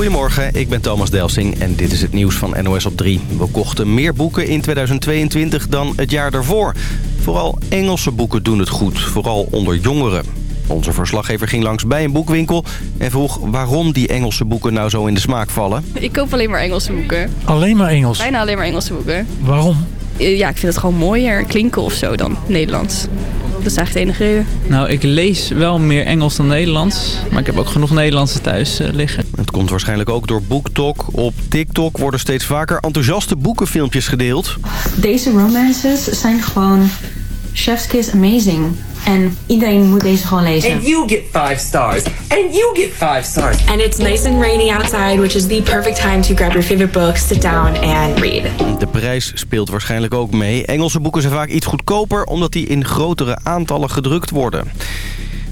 Goedemorgen, ik ben Thomas Delsing en dit is het nieuws van NOS op 3. We kochten meer boeken in 2022 dan het jaar daarvoor. Vooral Engelse boeken doen het goed, vooral onder jongeren. Onze verslaggever ging langs bij een boekwinkel en vroeg waarom die Engelse boeken nou zo in de smaak vallen. Ik koop alleen maar Engelse boeken. Alleen maar Engels? Bijna alleen maar Engelse boeken. Waarom? Eh, Ja, ik vind het gewoon mooier klinken of zo dan Nederlands. Dat is eigenlijk de enige reden. Nou, ik lees wel meer Engels dan Nederlands. Maar ik heb ook genoeg Nederlandse thuis eh, liggen. Het komt waarschijnlijk ook door BookTok. Op TikTok worden steeds vaker enthousiaste boekenfilmpjes gedeeld. Deze romances zijn gewoon chef's kiss amazing. En iedereen moet deze gewoon lezen. And you get five stars. And you get five stars. And it's nice and rainy outside, which is the perfect time to grab your favorite book, sit down and read. De prijs speelt waarschijnlijk ook mee. Engelse boeken zijn vaak iets goedkoper omdat die in grotere aantallen gedrukt worden.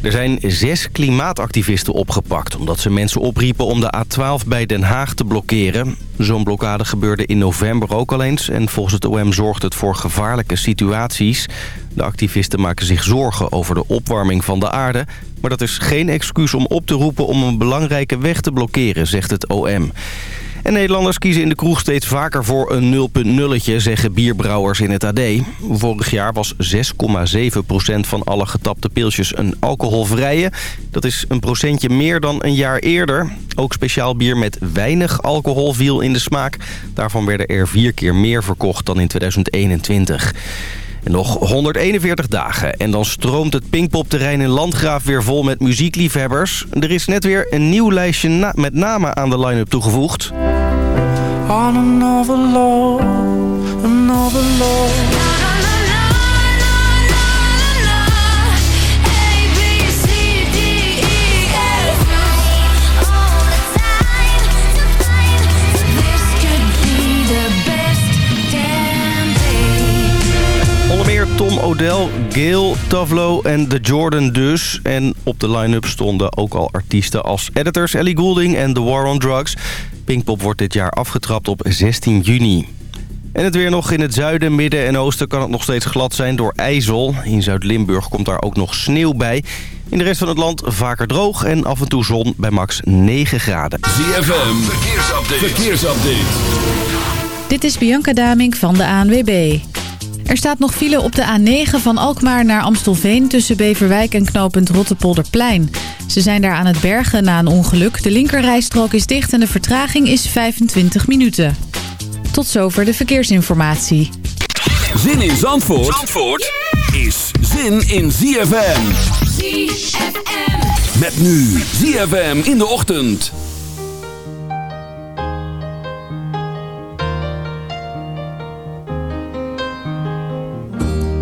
Er zijn zes klimaatactivisten opgepakt... omdat ze mensen opriepen om de A12 bij Den Haag te blokkeren. Zo'n blokkade gebeurde in november ook al eens... en volgens het OM zorgt het voor gevaarlijke situaties. De activisten maken zich zorgen over de opwarming van de aarde... maar dat is geen excuus om op te roepen om een belangrijke weg te blokkeren, zegt het OM. En Nederlanders kiezen in de kroeg steeds vaker voor een 0.0'tje, zeggen bierbrouwers in het AD. Vorig jaar was 6,7% van alle getapte pilsjes een alcoholvrije. Dat is een procentje meer dan een jaar eerder. Ook speciaal bier met weinig alcohol viel in de smaak. Daarvan werden er vier keer meer verkocht dan in 2021. Nog 141 dagen en dan stroomt het Pinkpopterrein in Landgraaf weer vol met muziekliefhebbers. Er is net weer een nieuw lijstje met namen aan de line-up toegevoegd. Another love, another love. Gail, Tavlo en The Jordan dus. En op de line-up stonden ook al artiesten als editors Ellie Goulding en The War on Drugs. Pinkpop wordt dit jaar afgetrapt op 16 juni. En het weer nog in het zuiden, midden en oosten kan het nog steeds glad zijn door ijzel. In Zuid-Limburg komt daar ook nog sneeuw bij. In de rest van het land vaker droog en af en toe zon bij max 9 graden. ZFM, verkeersupdate. verkeersupdate. Dit is Bianca Damink van de ANWB. Er staat nog file op de A9 van Alkmaar naar Amstelveen... tussen Beverwijk en knooppunt Rottepolderplein. Ze zijn daar aan het bergen na een ongeluk. De linkerrijstrook is dicht en de vertraging is 25 minuten. Tot zover de verkeersinformatie. Zin in Zandvoort, Zandvoort is zin in ZFM. ZFM. Met nu ZFM in de ochtend.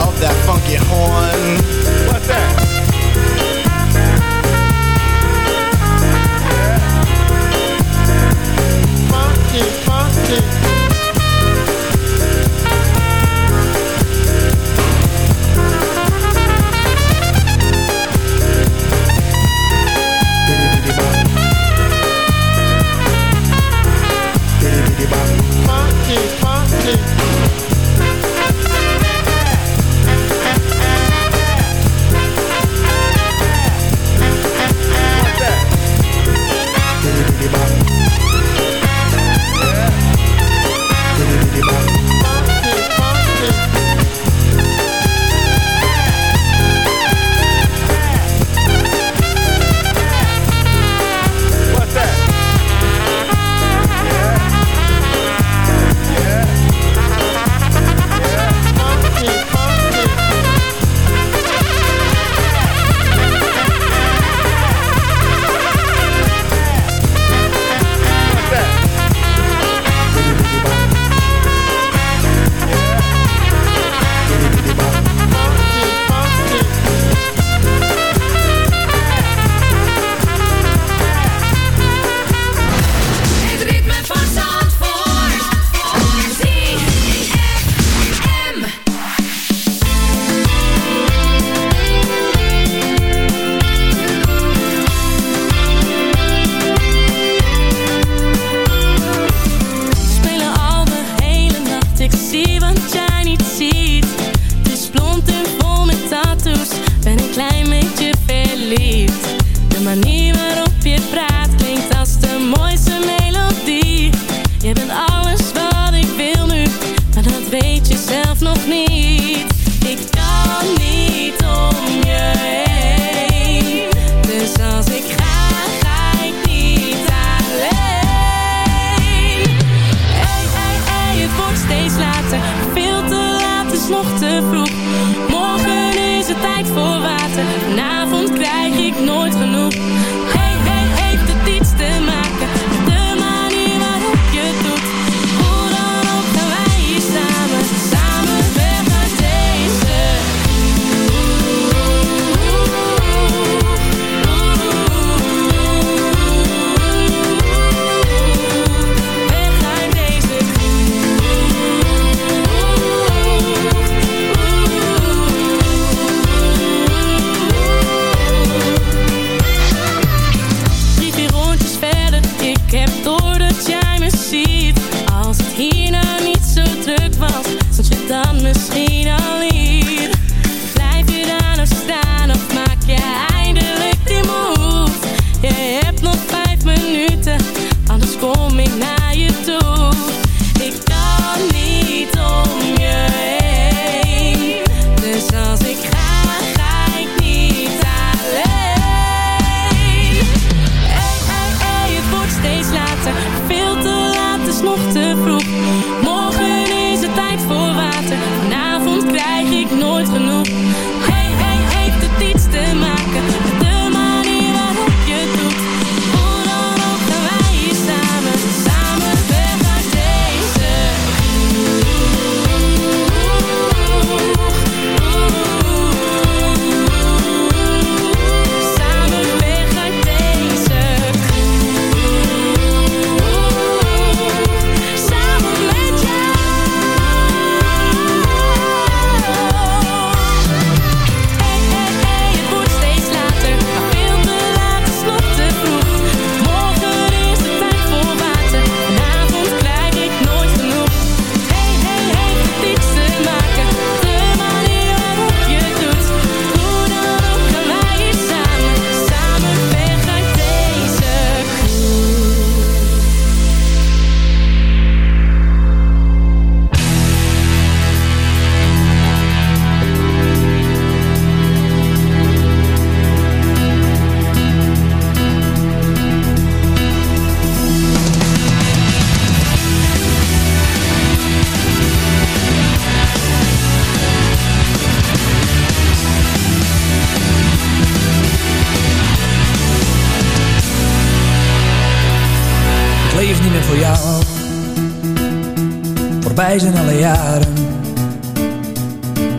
of that funky horn. What's that? Yeah. Funky, funky.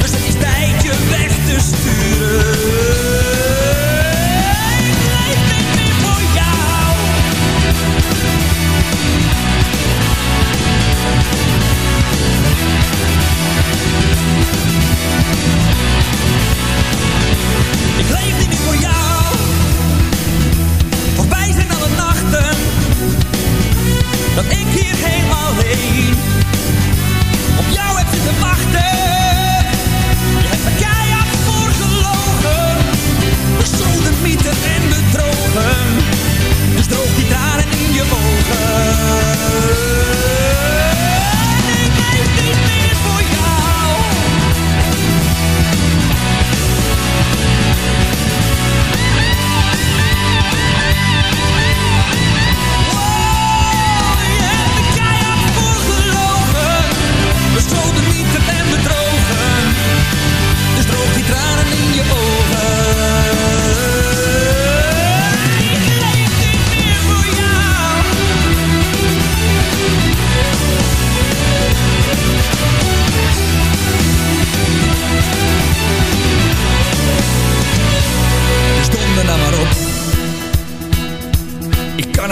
Dus het is tijd je weg te sturen: ik leef niet meer voor jou. Ik leef dit niet voor jou, voorbij zijn alle nachten, dat ik hier helemaal heen. Wachten, heb ik keihard voor gelogen. De zodenmieten en de drogen, dus die daarin in je ogen.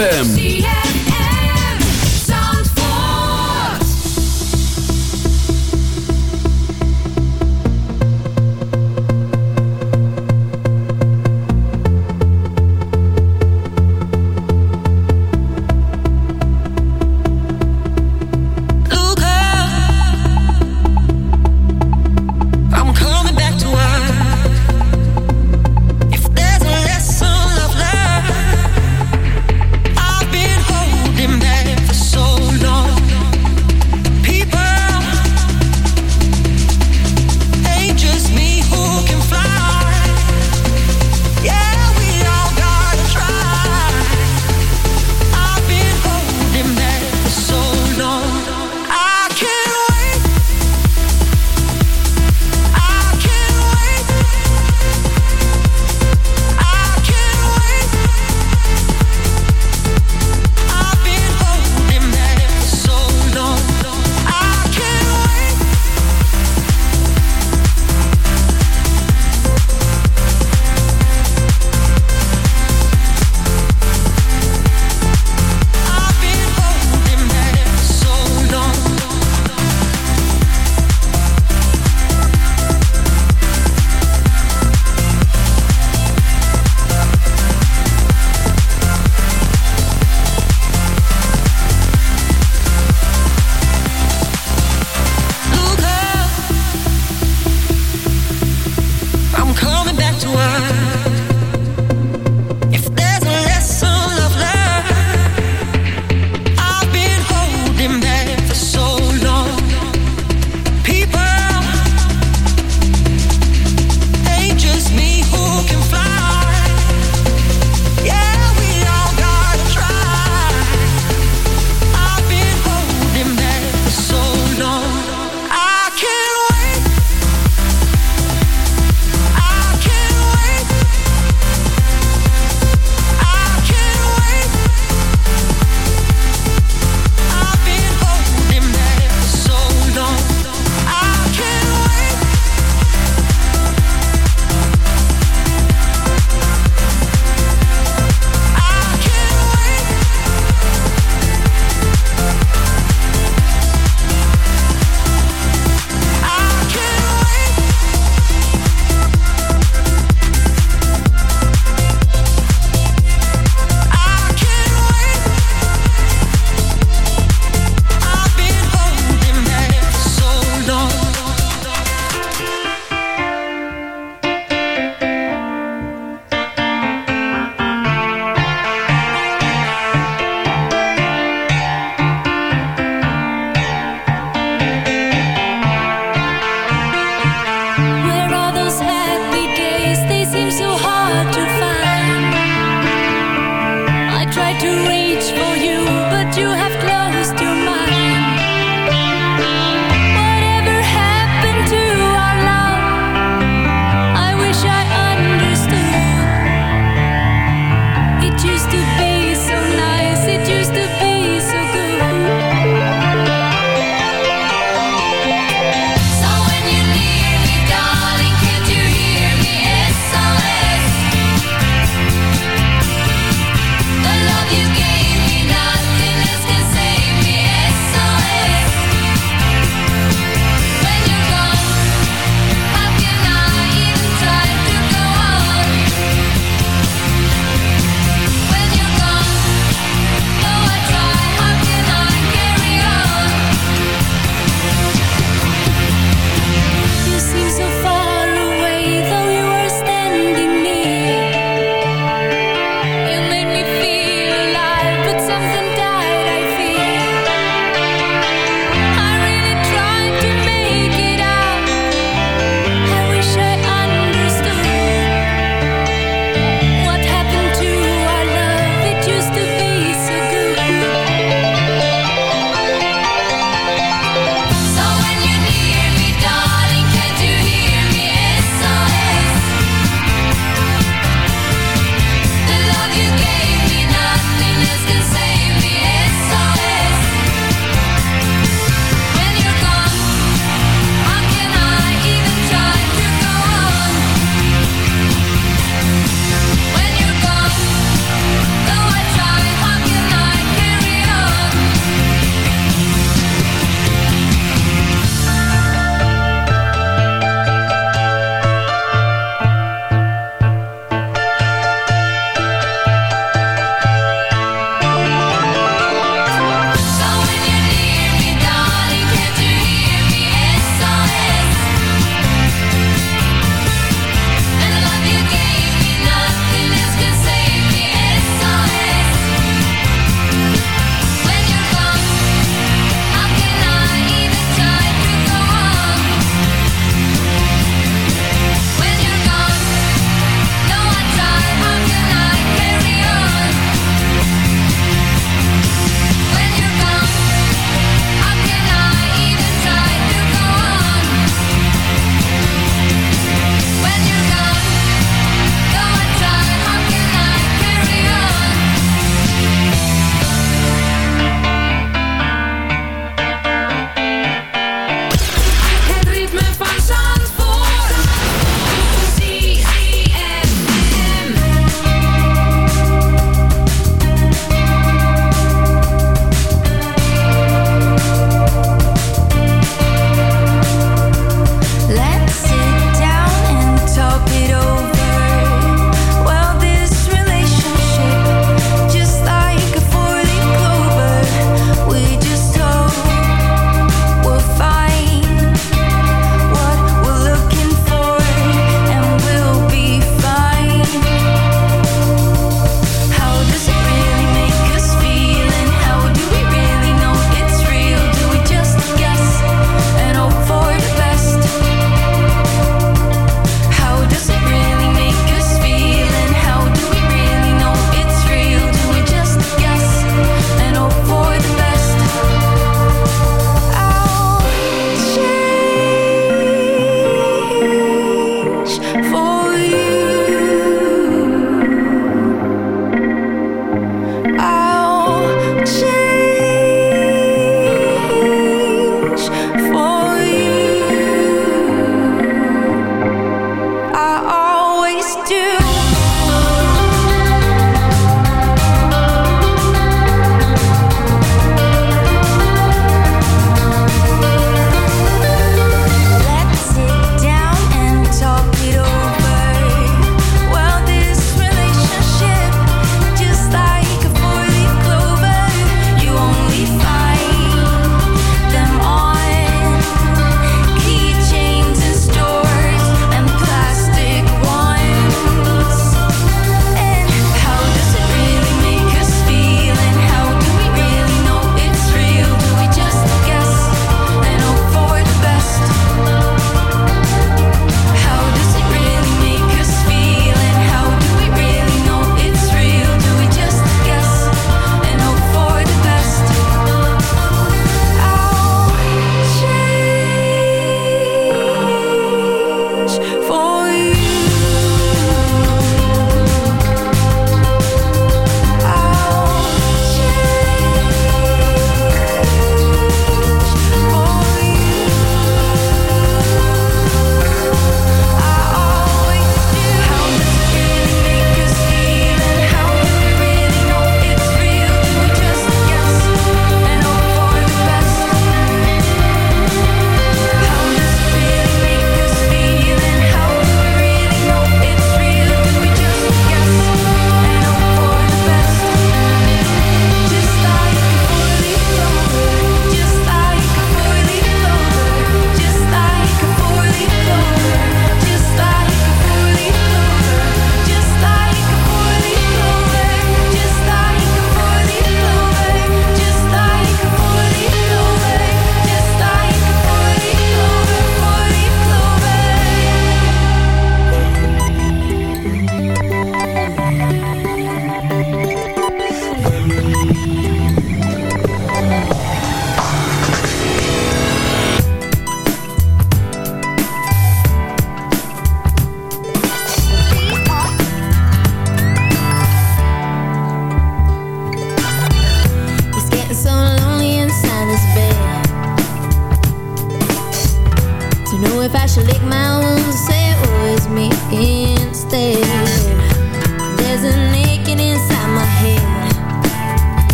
ZFM.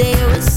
And the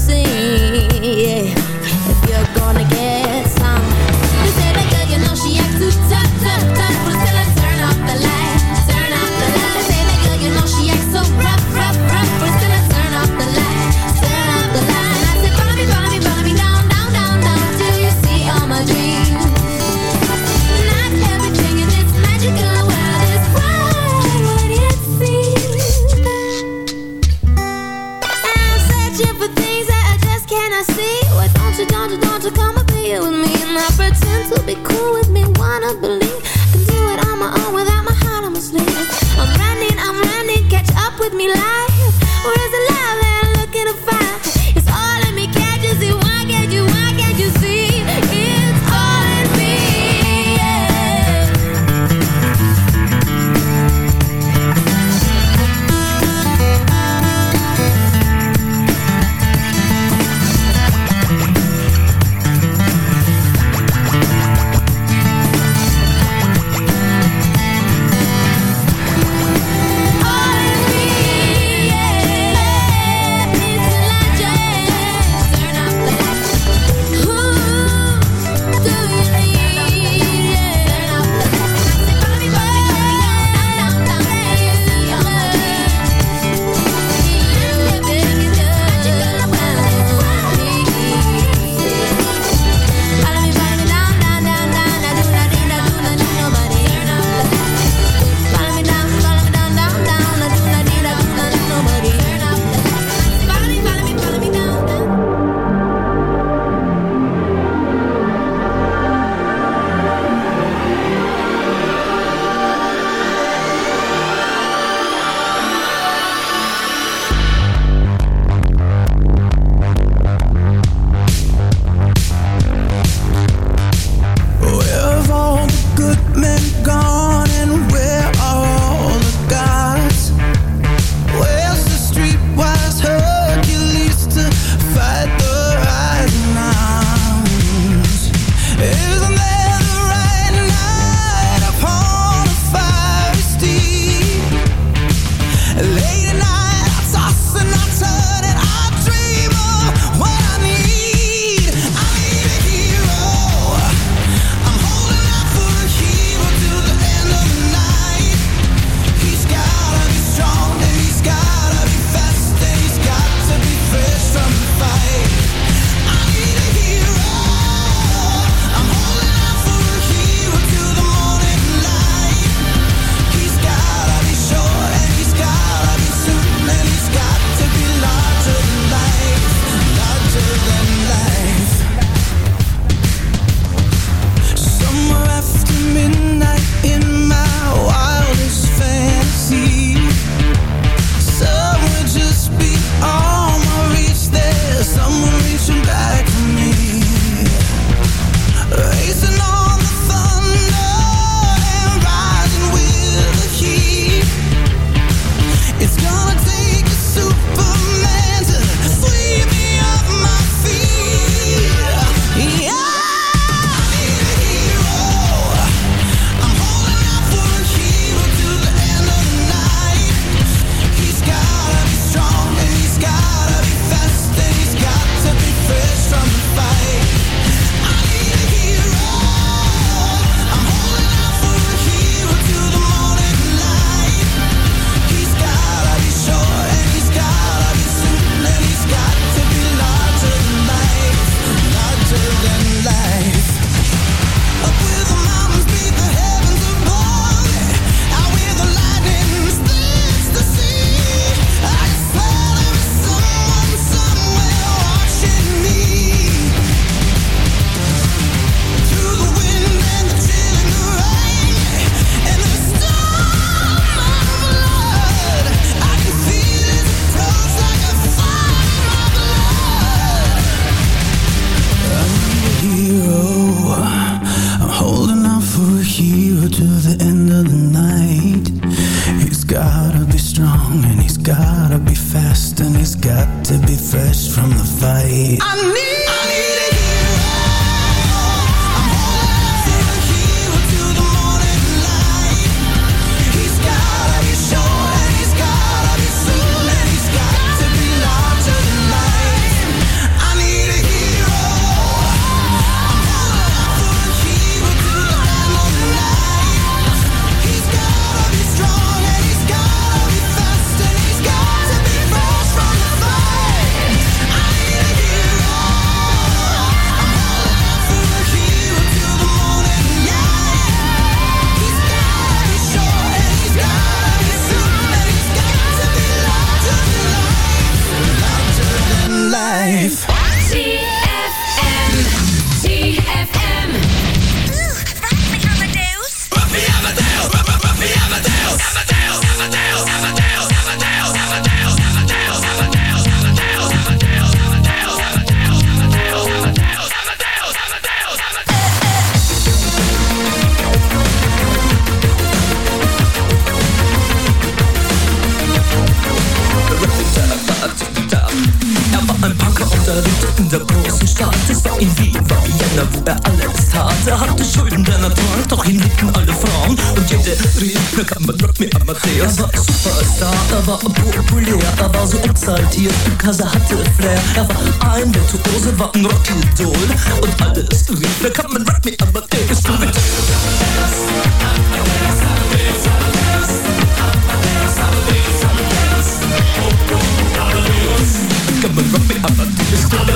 Yeah, the war so exaltiert, er hatte Flair. Er war ein Virtuose, war ein Rockidol. Und alles rief, na kann man Rock me Amadeus. Du mit Come on, rock me Amadeus.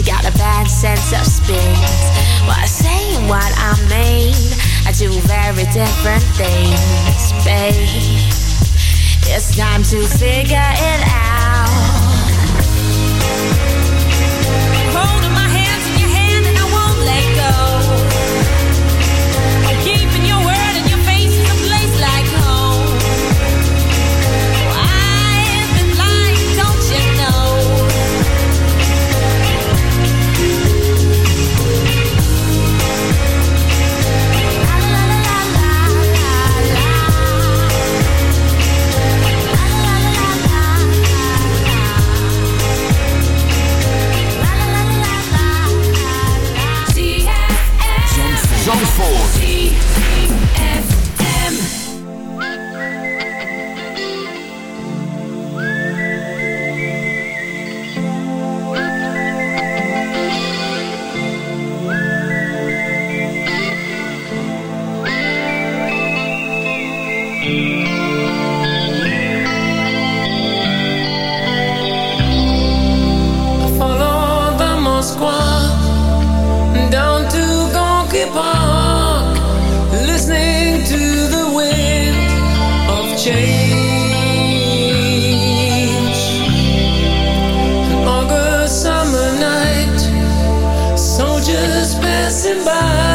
She got a bad sense of spins. While say and what I mean, I do very different things, babe. It's time to figure it out. Zandvoort. passing by.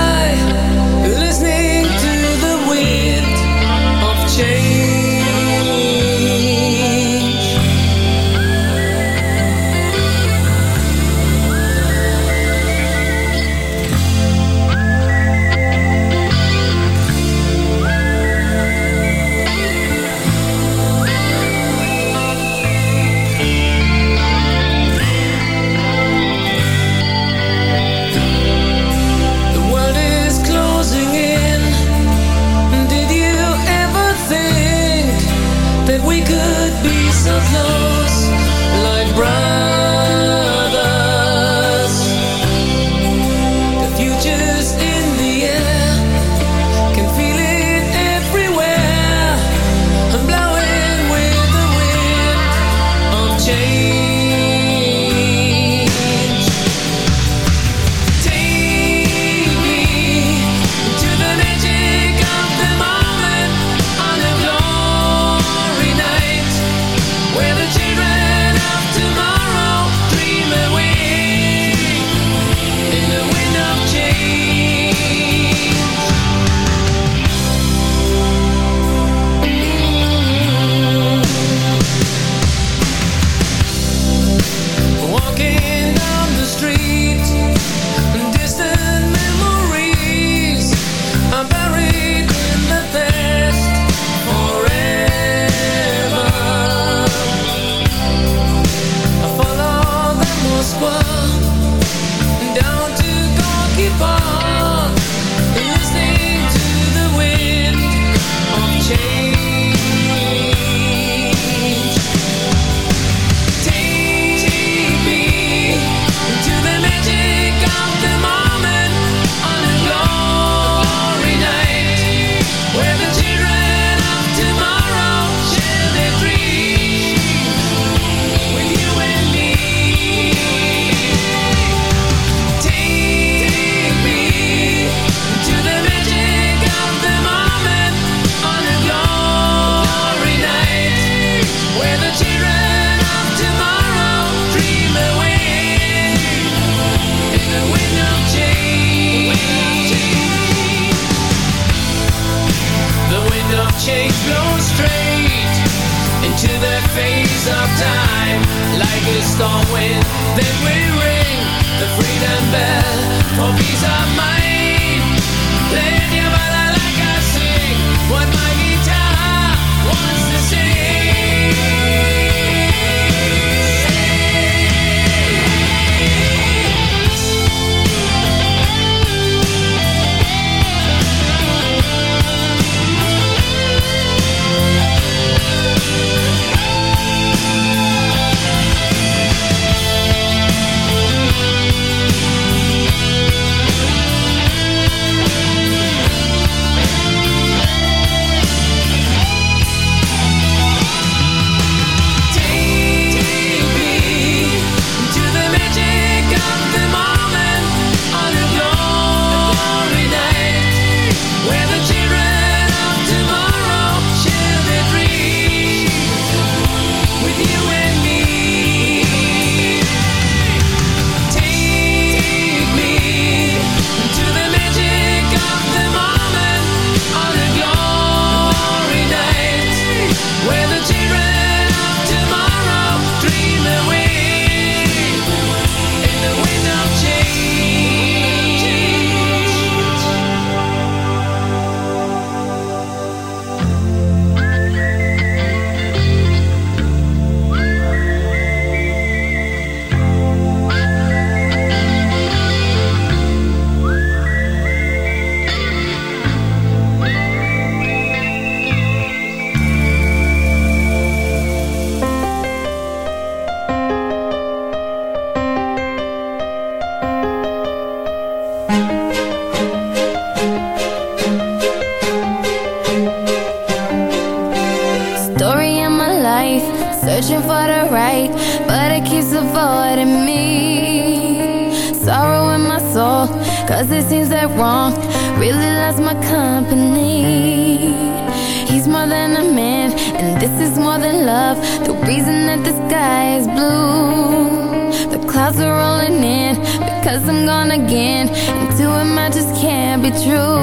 love The reason that the sky is blue. The clouds are rolling in Because I'm gone again. And to him I just can't be true.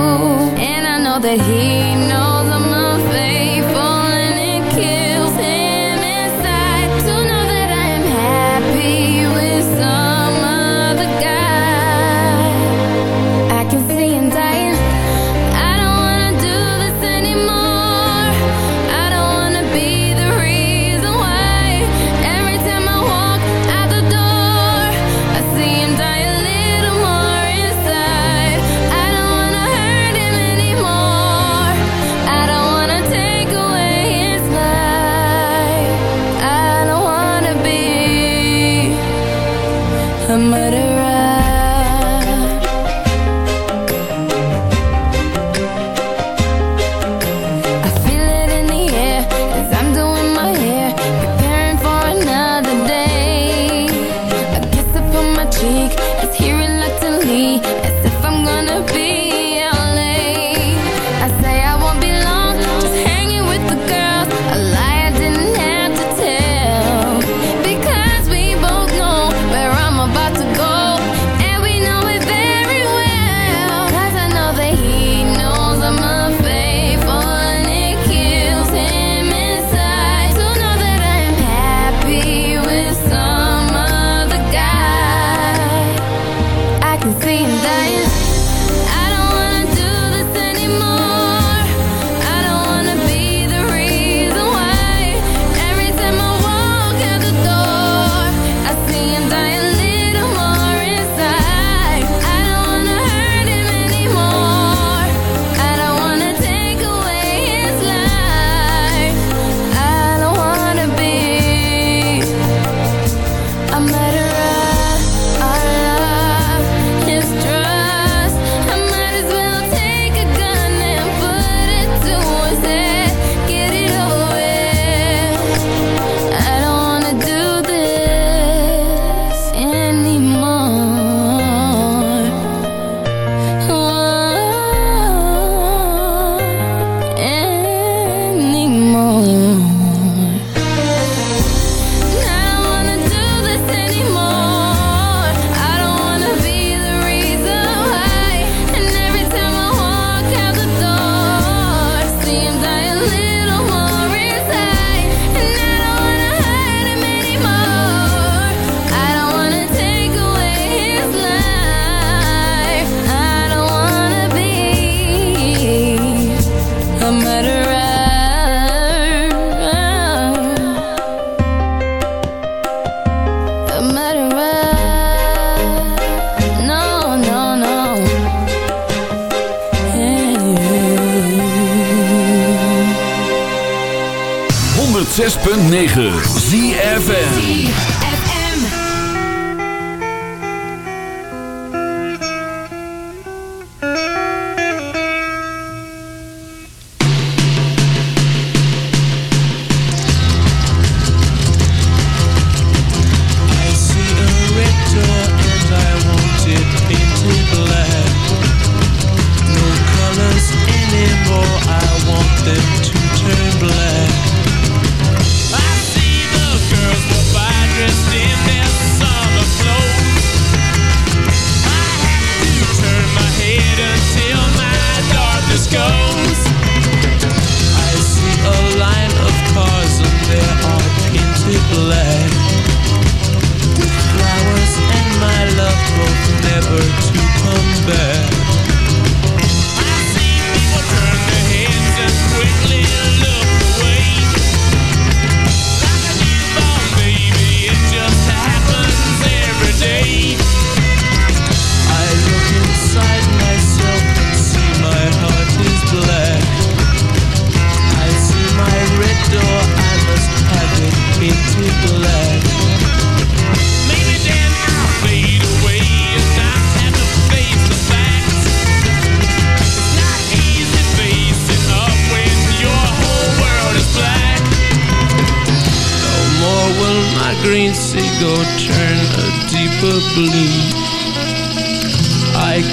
And I know that he knows 6.9 ZFN